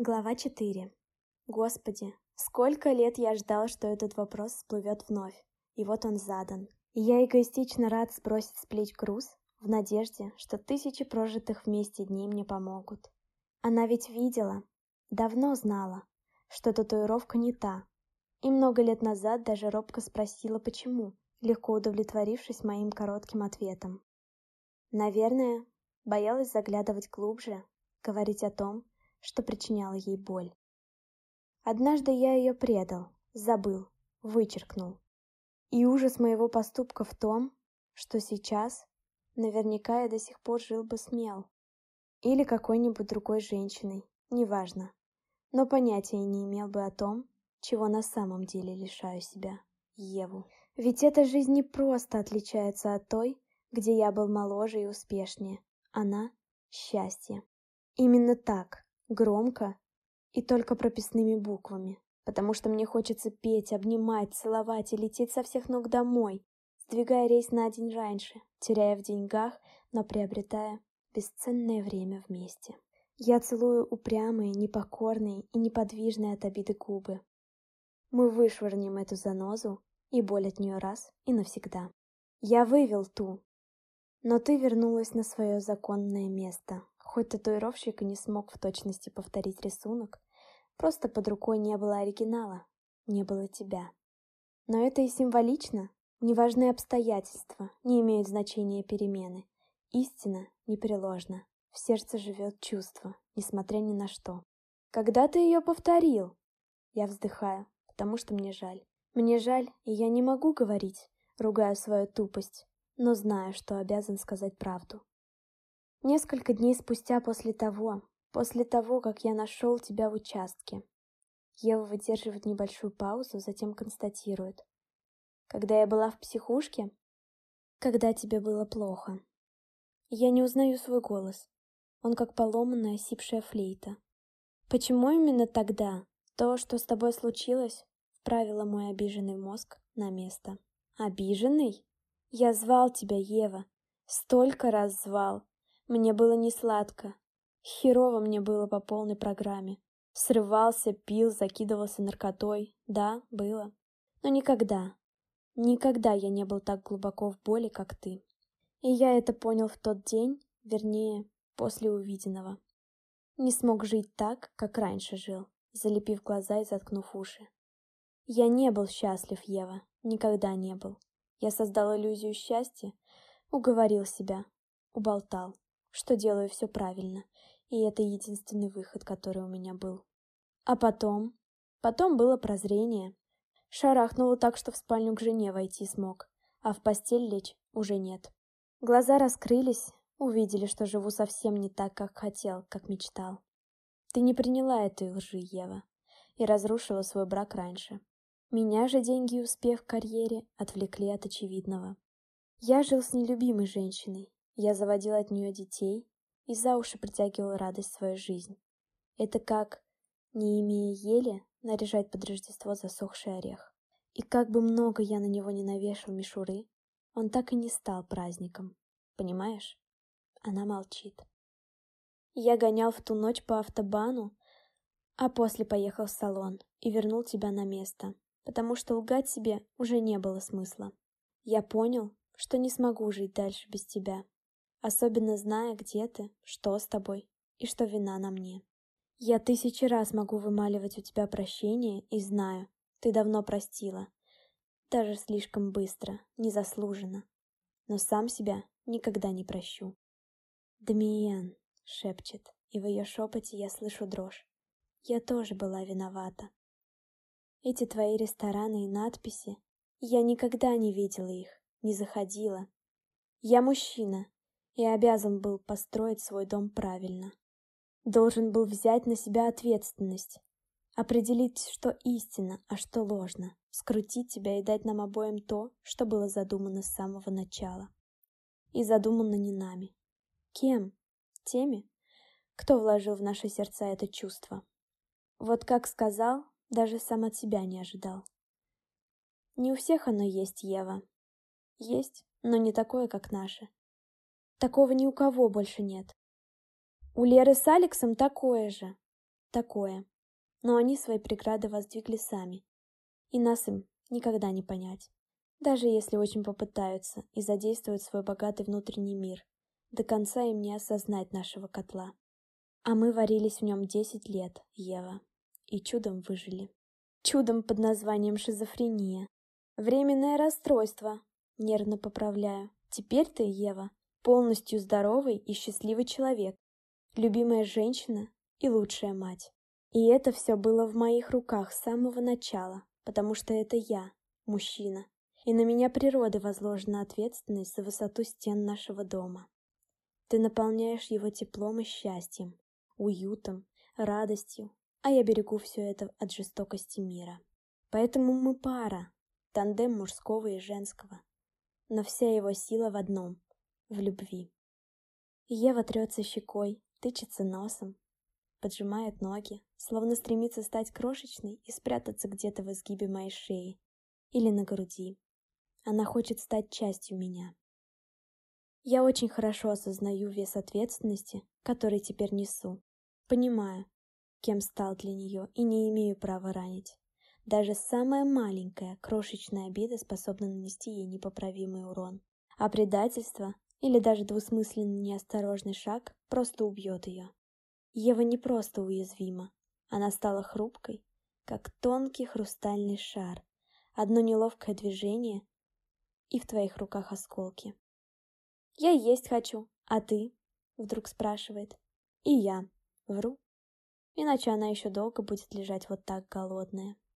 Глава 4. Господи, сколько лет я ждал, что этот вопрос всплывет вновь. И вот он задан. И я эгоистично рад сбросить с плеч груз, в надежде, что тысячи прожитых вместе дней мне помогут. Она ведь видела, давно знала, что татуировка не та. И много лет назад даже робко спросила, почему, легко удовлетворившись моим коротким ответом. Наверное, боялась заглядывать глубже, говорить о том, что причиняло ей боль. Однажды я ее предал, забыл, вычеркнул. И ужас моего поступка в том, что сейчас наверняка я до сих пор жил бы смел. Или какой-нибудь другой женщиной, неважно. Но понятия не имел бы о том, чего на самом деле лишаю себя, Еву. Ведь эта жизнь не просто отличается от той, где я был моложе и успешнее. Она — счастье. Именно так, Громко и только прописными буквами, потому что мне хочется петь, обнимать, целовать и лететь со всех ног домой, сдвигая рейс на день раньше, теряя в деньгах, но приобретая бесценное время вместе. Я целую упрямые, непокорные и неподвижные от обиды губы. Мы вышвырнем эту занозу и боль от нее раз и навсегда. Я вывел ту, но ты вернулась на свое законное место, Хоть татуировщик и не смог в точности повторить рисунок, просто под рукой не было оригинала, не было тебя. Но это и символично. Неважные обстоятельства, не имеют значения перемены. Истина непреложна. В сердце живет чувство, несмотря ни на что. Когда ты ее повторил? Я вздыхаю, потому что мне жаль. Мне жаль, и я не могу говорить, ругаю свою тупость, но знаю, что обязан сказать правду. Несколько дней спустя после того, после того, как я нашел тебя в участке. Ева выдерживает небольшую паузу, затем констатирует. Когда я была в психушке? Когда тебе было плохо. Я не узнаю свой голос. Он как поломанная, осипшая флейта. Почему именно тогда то, что с тобой случилось, вправило мой обиженный мозг на место? Обиженный? Я звал тебя, Ева. Столько раз звал. Мне было не сладко. Херово мне было по полной программе. Срывался, пил, закидывался наркотой. Да, было. Но никогда, никогда я не был так глубоко в боли, как ты. И я это понял в тот день, вернее, после увиденного. Не смог жить так, как раньше жил, залепив глаза и заткнув уши. Я не был счастлив, Ева, никогда не был. Я создал иллюзию счастья, уговорил себя, уболтал что делаю все правильно, и это единственный выход, который у меня был. А потом... Потом было прозрение. Шарахнуло так, что в спальню к жене войти смог, а в постель лечь уже нет. Глаза раскрылись, увидели, что живу совсем не так, как хотел, как мечтал. Ты не приняла этой лжи, Ева, и разрушила свой брак раньше. Меня же деньги и успех в карьере отвлекли от очевидного. Я жил с нелюбимой женщиной, я заводил от нее детей и за уши притягивал радость в свою жизнь. Это как, не имея ели, наряжать под Рождество засохший орех. И как бы много я на него не навешал мишуры, он так и не стал праздником. Понимаешь? Она молчит. Я гонял в ту ночь по автобану, а после поехал в салон и вернул тебя на место, потому что лгать себе уже не было смысла. Я понял, что не смогу жить дальше без тебя особенно зная, где ты, что с тобой и что вина на мне. Я тысячи раз могу вымаливать у тебя прощение и знаю, ты давно простила. Даже слишком быстро, незаслуженно. Но сам себя никогда не прощу. «Дамиен», — шепчет, и в ее шепоте я слышу дрожь. Я тоже была виновата. Эти твои рестораны и надписи, я никогда не видела их, не заходила. Я мужчина, и обязан был построить свой дом правильно. Должен был взять на себя ответственность, определить, что истинно, а что ложно, скрутить тебя и дать нам обоим то, что было задумано с самого начала. И задумано не нами. Кем? Теми, кто вложил в наши сердца это чувство. Вот как сказал, даже сам от себя не ожидал. Не у всех оно есть, Ева. Есть, но не такое, как наше. Такого ни у кого больше нет. У Леры с Алексом такое же. Такое. Но они свои преграды воздвигли сами. И нас им никогда не понять. Даже если очень попытаются и задействуют свой богатый внутренний мир, до конца им не осознать нашего котла. А мы варились в нем десять лет, Ева, и чудом выжили. Чудом под названием шизофрения. Временное расстройство, нервно поправляю. Теперь ты, Ева, полностью здоровый и счастливый человек, любимая женщина и лучшая мать. И это все было в моих руках с самого начала, потому что это я, мужчина, и на меня природы возложена ответственность за высоту стен нашего дома. Ты наполняешь его теплом и счастьем, уютом, радостью, а я берегу все это от жестокости мира. Поэтому мы пара, тандем мужского и женского. Но вся его сила в одном — в любви. Ева трется щекой, тычется носом, поджимает ноги, словно стремится стать крошечной и спрятаться где-то в изгибе моей шеи или на груди. Она хочет стать частью меня. Я очень хорошо осознаю вес ответственности, который теперь несу. Понимаю, кем стал для нее, и не имею права ранить. Даже самая маленькая, крошечная обида способна нанести ей непоправимый урон. А предательство или даже двусмысленный неосторожный шаг просто убьет ее. Ева не просто уязвима, она стала хрупкой, как тонкий хрустальный шар. Одно неловкое движение, и в твоих руках осколки. «Я есть хочу, а ты?» — вдруг спрашивает. «И я». Вру. Иначе она еще долго будет лежать вот так голодная.